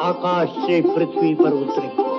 आकाश से पृथ्वी पर उतरी।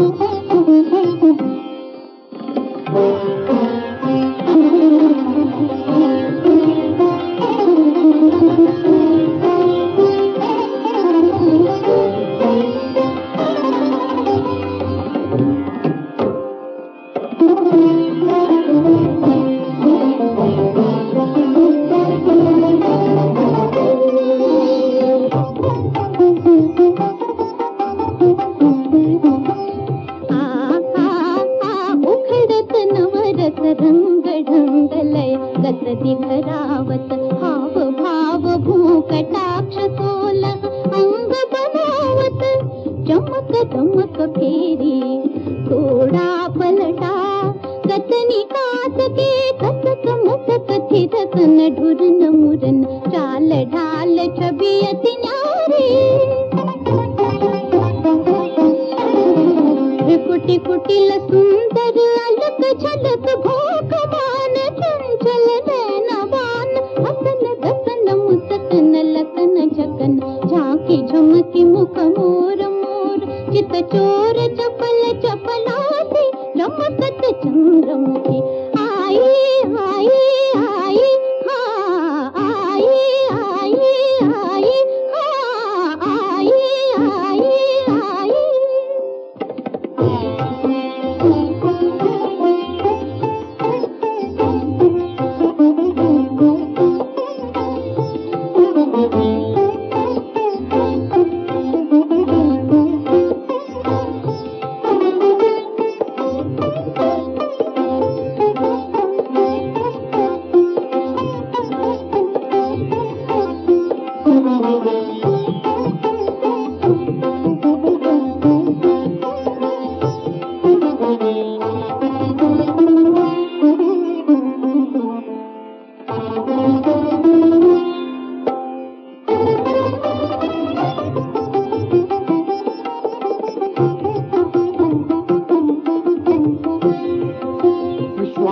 Ooh. भावत हाव भाव भूकटाक्षतोल अङ्ग बनावत चमक धमक फेरी थोडा पलटा कतनी कातके कतक मटक थिरकन ढुरन मुरन चाल ढाल छबियत न्यारे। कुटी कुटिल सुंदर अलक झलक भोकमान चंचल नैन चोर चपल चपलासी रमकत चंद्रमुखी।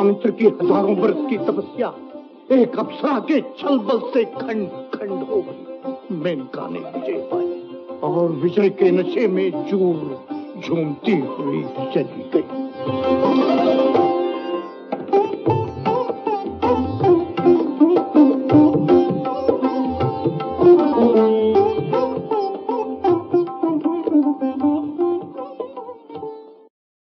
विश्वामित्र की हज़ारों वर्ष की तपस्या एक अप्सरा के छल बल से खंड खंड हो गई मेनका ने विजय पाई और विजय के नशे में चूर झूमती हुई चली गई